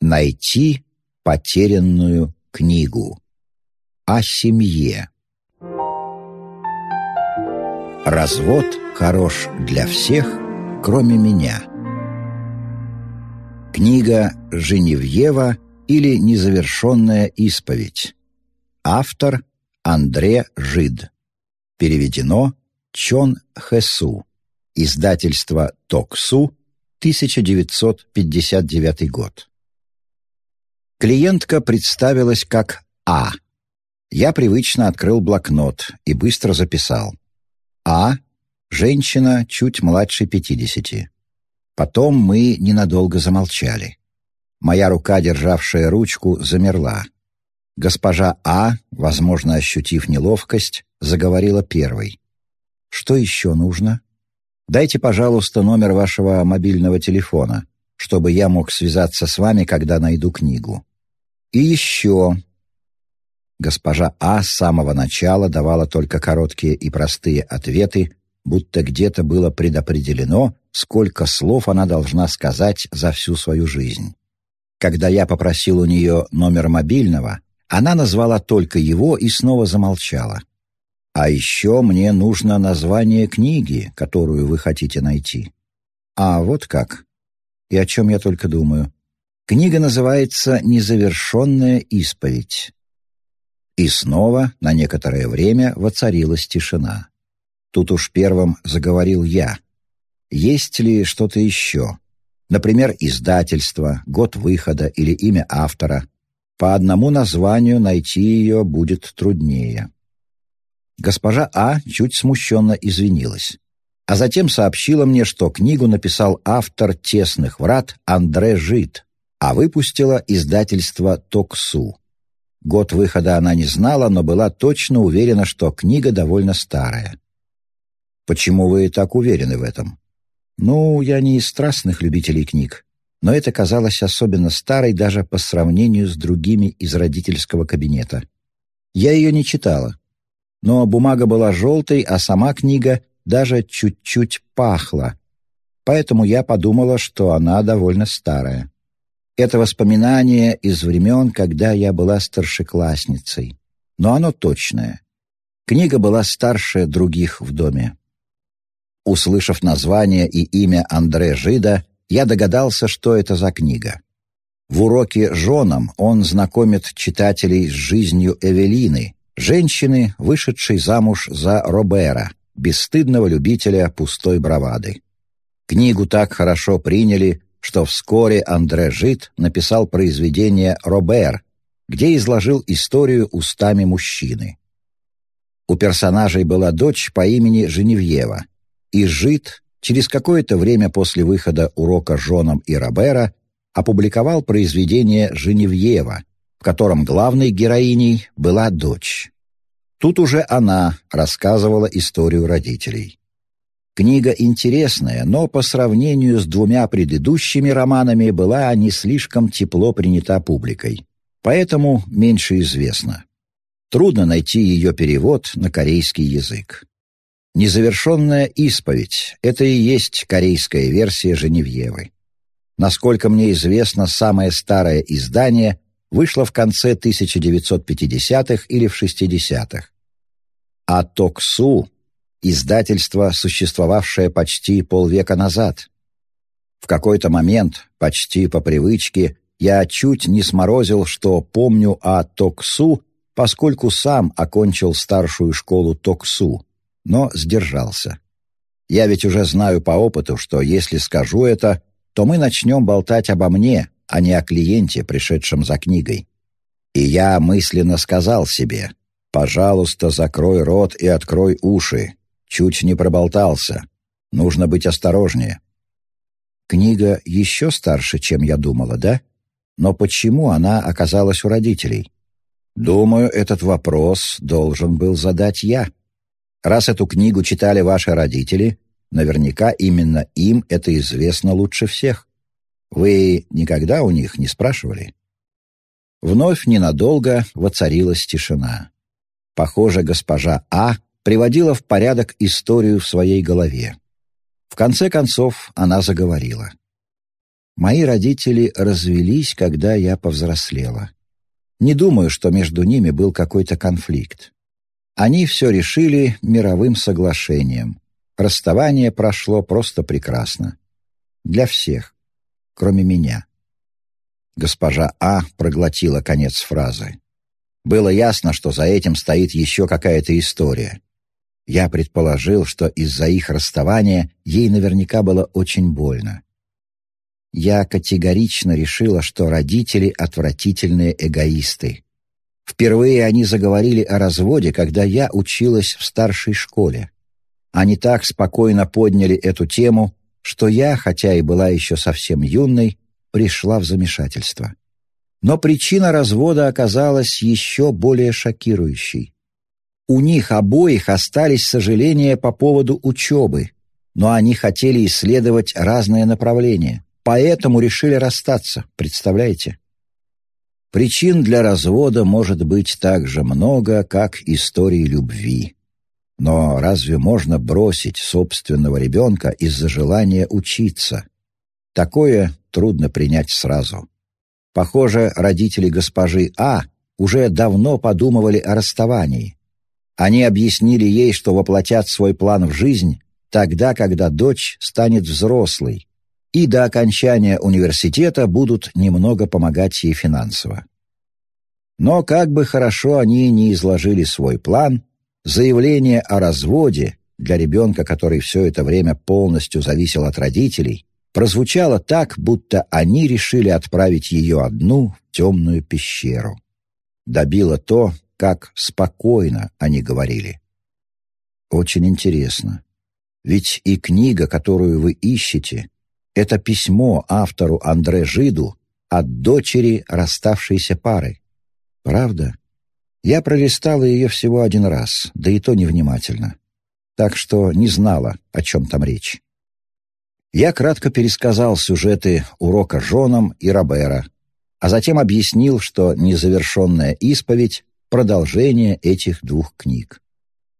Найти потерянную книгу. О семье. Развод хорош для всех, кроме меня. Книга «Женевьева» или «Незавершенная исповедь». Автор Андре Жид. Переведено Чон Хэсу. Издательство Токсу, 1959 год. Клиентка представилась как А. Я привычно открыл блокнот и быстро записал. А. Женщина чуть младше пятидесяти. Потом мы ненадолго замолчали. Моя рука, державшая ручку, замерла. Госпожа А, возможно, ощутив неловкость, заговорила первой. «Что еще нужно?» Дайте, пожалуйста, номер вашего мобильного телефона, чтобы я мог связаться с вами, когда найду книгу. И еще...» Госпожа А с самого начала давала только короткие и простые ответы, будто где-то было предопределено, сколько слов она должна сказать за всю свою жизнь. Когда я попросил у нее номер мобильного, она назвала только его и снова замолчала. А еще мне нужно название книги, которую вы хотите найти. А вот как. И о чем я только думаю. Книга называется «Незавершенная исповедь». И снова на некоторое время воцарилась тишина. Тут уж первым заговорил я. Есть ли что-то еще? Например, издательство, год выхода или имя автора. По одному названию найти ее будет труднее. Госпожа А чуть смущенно извинилась. А затем сообщила мне, что книгу написал автор «Тесных врат» Андре Жит, а выпустила издательство «Токсу». Год выхода она не знала, но была точно уверена, что книга довольно старая. «Почему вы так уверены в этом?» «Ну, я не из страстных любителей книг, но это казалось особенно старой даже по сравнению с другими из родительского кабинета. Я ее не читала, но бумага была желтой, а сама книга даже чуть-чуть пахла. Поэтому я подумала, что она довольно старая. Это воспоминание из времен, когда я была старшеклассницей. Но оно точное. Книга была старше других в доме. Услышав название и имя Андре Жида, я догадался, что это за книга. В уроке «Женам» он знакомит читателей с жизнью Эвелины, женщины, вышедшей замуж за Робера, бесстыдного любителя пустой бравады. Книгу так хорошо приняли, что вскоре Андре Жит написал произведение «Робер», где изложил историю устами мужчины. У персонажей была дочь по имени Женевьева, и Жит через какое-то время после выхода урока женам и Робера опубликовал произведение «Женевьева», в котором главной героиней была дочь. Тут уже она рассказывала историю родителей. Книга интересная, но по сравнению с двумя предыдущими романами была не слишком тепло принята публикой, поэтому меньше известна. Трудно найти ее перевод на корейский язык. «Незавершенная исповедь» — это и есть корейская версия Женевьевы. Насколько мне известно, самое старое издание вышла в конце 1950-х или в 60-х. А Токсу — издательство, существовавшее почти полвека назад. В какой-то момент, почти по привычке, я чуть не сморозил, что помню о Токсу, поскольку сам окончил старшую школу Токсу, но сдержался. Я ведь уже знаю по опыту, что если скажу это, то мы начнем болтать обо мне, а не о клиенте, пришедшем за книгой. И я мысленно сказал себе, «Пожалуйста, закрой рот и открой уши. Чуть не проболтался. Нужно быть осторожнее». Книга еще старше, чем я думала, да? Но почему она оказалась у родителей? Думаю, этот вопрос должен был задать я. Раз эту книгу читали ваши родители, наверняка именно им это известно лучше всех. Вы никогда у них не спрашивали? Вновь ненадолго воцарилась тишина. Похоже, госпожа А приводила в порядок историю в своей голове. В конце концов она заговорила. Мои родители развелись, когда я повзрослела. Не думаю, что между ними был какой-то конфликт. Они все решили мировым соглашением. Расставание прошло просто прекрасно. Для всех, кроме меня. Госпожа А проглотила конец фразы. Было ясно, что за этим стоит еще какая-то история. Я предположил, что из-за их расставания ей наверняка было очень больно. Я категорично решила, что родители — отвратительные эгоисты. Впервые они заговорили о разводе, когда я училась в старшей школе. Они так спокойно подняли эту тему, что я, хотя и была еще совсем юной, пришла в замешательство. Но причина развода оказалась еще более шокирующей. У них обоих остались сожаления по поводу учебы, но они хотели исследовать разные направления поэтому решили расстаться, представляете? Причин для развода может быть так же много, как историй любви. Но разве можно бросить собственного ребенка из-за желания учиться? Такое трудно принять сразу. Похоже, родители госпожи А уже давно подумывали о расставании. Они объяснили ей, что воплотят свой план в жизнь тогда, когда дочь станет взрослой, и до окончания университета будут немного помогать ей финансово. Но как бы хорошо они ни изложили свой план, заявление о разводе для ребенка, который все это время полностью зависел от родителей, прозвучало так, будто они решили отправить ее одну в темную пещеру. Добило то, как спокойно они говорили. Очень интересно. Ведь и книга, которую вы ищете, это письмо автору Андре Жиду от дочери расставшейся пары. Правда? Я пролистала ее всего один раз, да и то невнимательно. Так что не знала, о чем там речь. Я кратко пересказал сюжеты урока Жоном и Робера, а затем объяснил, что незавершенная исповедь — продолжение этих двух книг.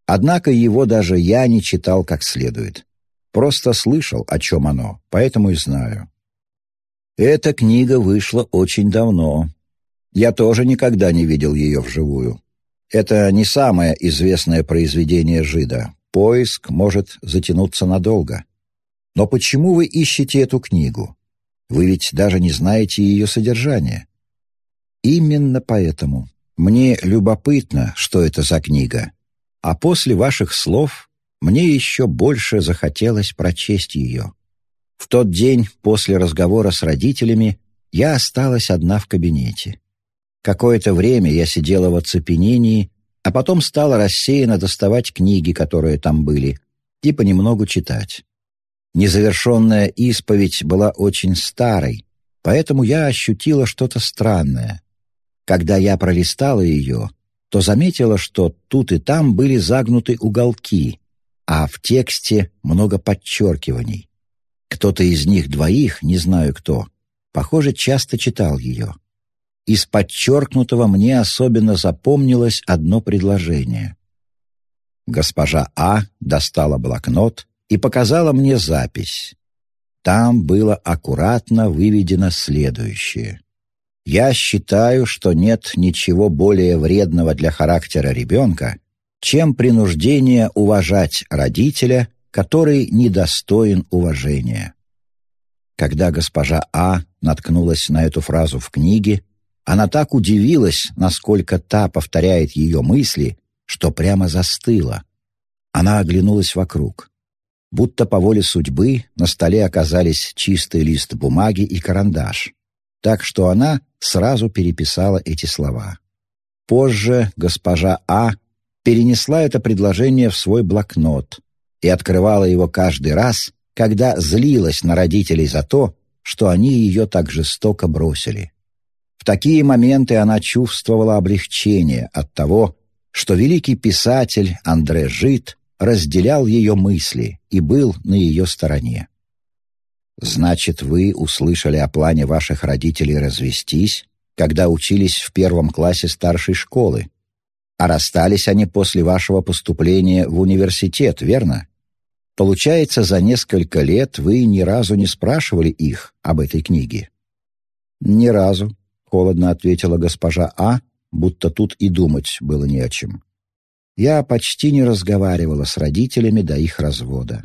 Однако его даже я не читал как следует. Просто слышал, о чем оно, поэтому и знаю. Эта книга вышла очень давно. Я тоже никогда не видел ее вживую. Это не самое известное произведение Жида. Поиск может затянуться надолго. Но почему вы ищете эту книгу? Вы ведь даже не знаете ее содержание. Именно поэтому мне любопытно, что это за книга. А после ваших слов мне еще больше захотелось прочесть ее. В тот день после разговора с родителями я осталась одна в кабинете. Какое-то время я сидела в оцепенении, а потом стала рассеянно доставать книги, которые там были, и понемногу читать. Незавершенная исповедь была очень старой, поэтому я ощутила что-то странное. Когда я пролистала ее, то заметила, что тут и там были загнуты уголки, а в тексте много подчеркиваний. Кто-то из них двоих, не знаю кто, похоже, часто читал ее. Из подчеркнутого мне особенно запомнилось одно предложение. Госпожа А достала блокнот и показала мне запись. Там было аккуратно выведено следующее. «Я считаю, что нет ничего более вредного для характера ребенка, чем принуждение уважать родителя, который недостоин уважения. Когда госпожа А наткнулась на эту фразу в книге, она так удивилась, насколько та повторяет ее мысли, что прямо застыла. Она оглянулась вокруг. Будто по воле судьбы на столе оказались чистый лист бумаги и карандаш, так что она сразу переписала эти слова. Позже госпожа А перенесла это предложение в свой блокнот и открывала его каждый раз, когда злилась на родителей за то, что они ее так жестоко бросили. В такие моменты она чувствовала облегчение от того, что великий писатель Андре Жит разделял ее мысли и был на ее стороне. «Значит, вы услышали о плане ваших родителей развестись, когда учились в первом классе старшей школы, а расстались они после вашего поступления в университет, верно? Получается, за несколько лет вы ни разу не спрашивали их об этой книге? Ни разу, холодно ответила госпожа А, будто тут и думать было не о чем. Я почти не разговаривала с родителями до их развода.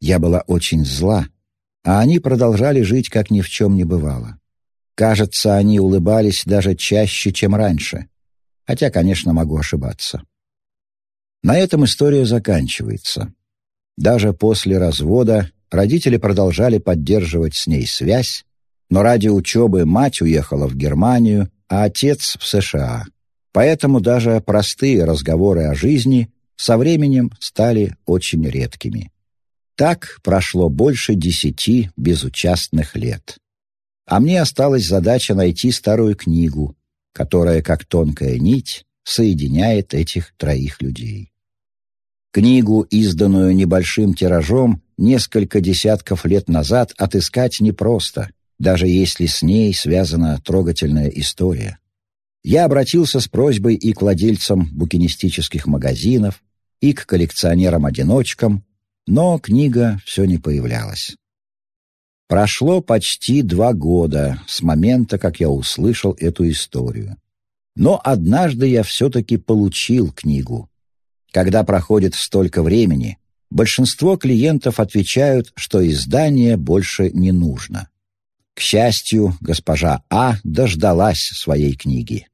Я была очень зла, а они продолжали жить, как ни в чем не бывало. Кажется, они улыбались даже чаще, чем раньше. Хотя, конечно, могу ошибаться. На этом история заканчивается. Даже после развода родители продолжали поддерживать с ней связь, но ради учебы мать уехала в Германию, а отец — в США. Поэтому даже простые разговоры о жизни со временем стали очень редкими. Так прошло больше десяти безучастных лет. А мне осталась задача найти старую книгу, которая, как тонкая нить, соединяет этих троих людей. Книгу, изданную небольшим тиражом, несколько десятков лет назад отыскать непросто, даже если с ней связана трогательная история. Я обратился с просьбой и к владельцам букинистических магазинов, и к коллекционерам-одиночкам, но книга все не появлялась. Прошло почти два года с момента, как я услышал эту историю. Но однажды я все-таки получил книгу. Когда проходит столько времени, большинство клиентов отвечают, что издание больше не нужно. К счастью, госпожа А дождалась своей книги.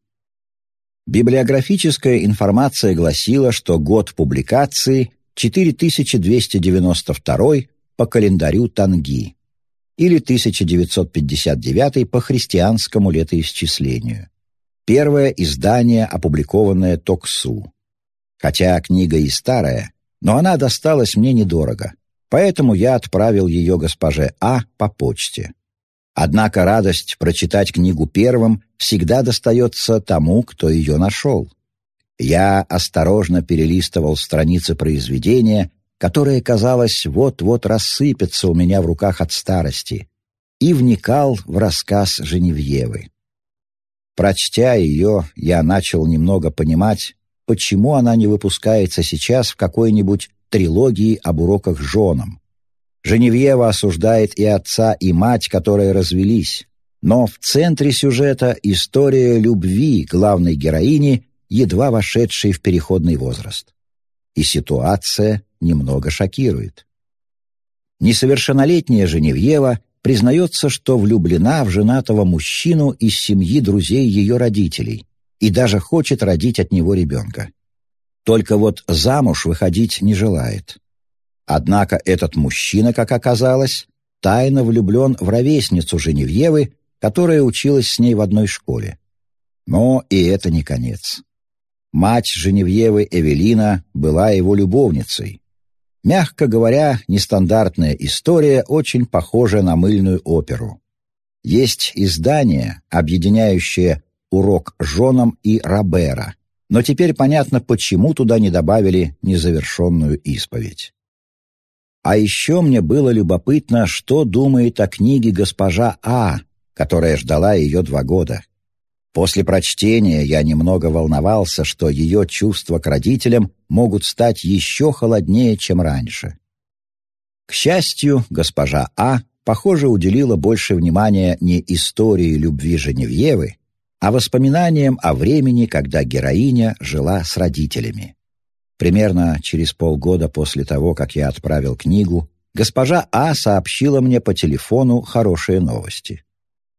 Библиографическая информация гласила, что год публикации 4292 по календарю Танги или 1959 по христианскому летоисчислению. Первое издание, опубликованное Токсу. Хотя книга и старая, но она досталась мне недорого, поэтому я отправил ее госпоже А по почте. Однако радость прочитать книгу первым всегда достается тому, кто ее нашел. Я осторожно перелистывал страницы произведения которое, казалось, вот-вот рассыпется у меня в руках от старости, и вникал в рассказ Женевьевы. Прочтя ее, я начал немного понимать, почему она не выпускается сейчас в какой-нибудь трилогии об уроках женам. Женевьева осуждает и отца, и мать, которые развелись, но в центре сюжета история любви главной героини, едва вошедшей в переходный возраст. И ситуация немного шокирует. Несовершеннолетняя Женевьева признается, что влюблена в женатого мужчину из семьи друзей ее родителей и даже хочет родить от него ребенка. Только вот замуж выходить не желает. Однако этот мужчина, как оказалось, тайно влюблен в ровесницу Женевьевы, которая училась с ней в одной школе. Но и это не конец. Мать Женевьевы Эвелина была его любовницей, Мягко говоря, нестандартная история очень похожа на мыльную оперу. Есть издание, объединяющее «Урок женам» и «Робера», но теперь понятно, почему туда не добавили незавершенную исповедь. А еще мне было любопытно, что думает о книге госпожа А, которая ждала ее два года. После прочтения я немного волновался, что ее чувства к родителям могут стать еще холоднее, чем раньше. К счастью, госпожа А, похоже, уделила больше внимания не истории любви Женевьевы, а воспоминаниям о времени, когда героиня жила с родителями. Примерно через полгода после того, как я отправил книгу, госпожа А сообщила мне по телефону хорошие новости.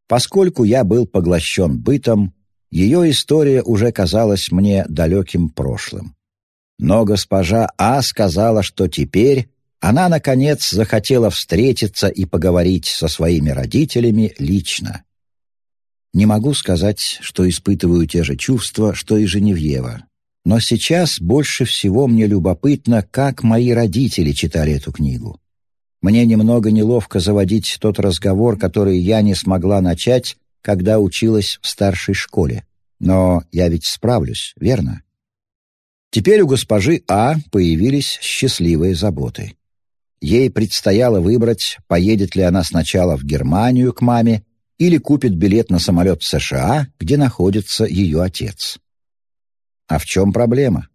Поскольку я был поглощен бытом, ее история уже казалась мне далеким прошлым. Но госпожа А сказала, что теперь она, наконец, захотела встретиться и поговорить со своими родителями лично. Не могу сказать, что испытываю те же чувства, что и Женевьева. Но сейчас больше всего мне любопытно, как мои родители читали эту книгу. Мне немного неловко заводить тот разговор, который я не смогла начать, когда училась в старшей школе. Но я ведь справлюсь, верно? Теперь у госпожи А появились счастливые заботы. Ей предстояло выбрать, поедет ли она сначала в Германию к маме или купит билет на самолет в США, где находится ее отец. А в чем проблема?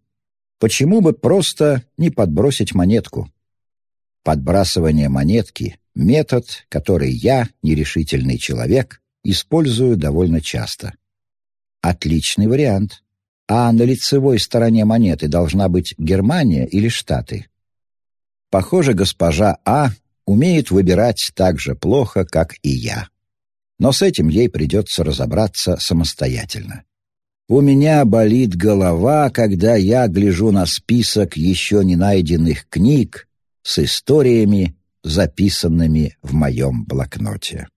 Почему бы просто не подбросить монетку? Подбрасывание монетки — метод, который я, нерешительный человек, использую довольно часто. Отличный вариант. А на лицевой стороне монеты должна быть Германия или Штаты? Похоже, госпожа А умеет выбирать так же плохо, как и я. Но с этим ей придется разобраться самостоятельно. У меня болит голова, когда я гляжу на список еще не найденных книг с историями, записанными в моем блокноте.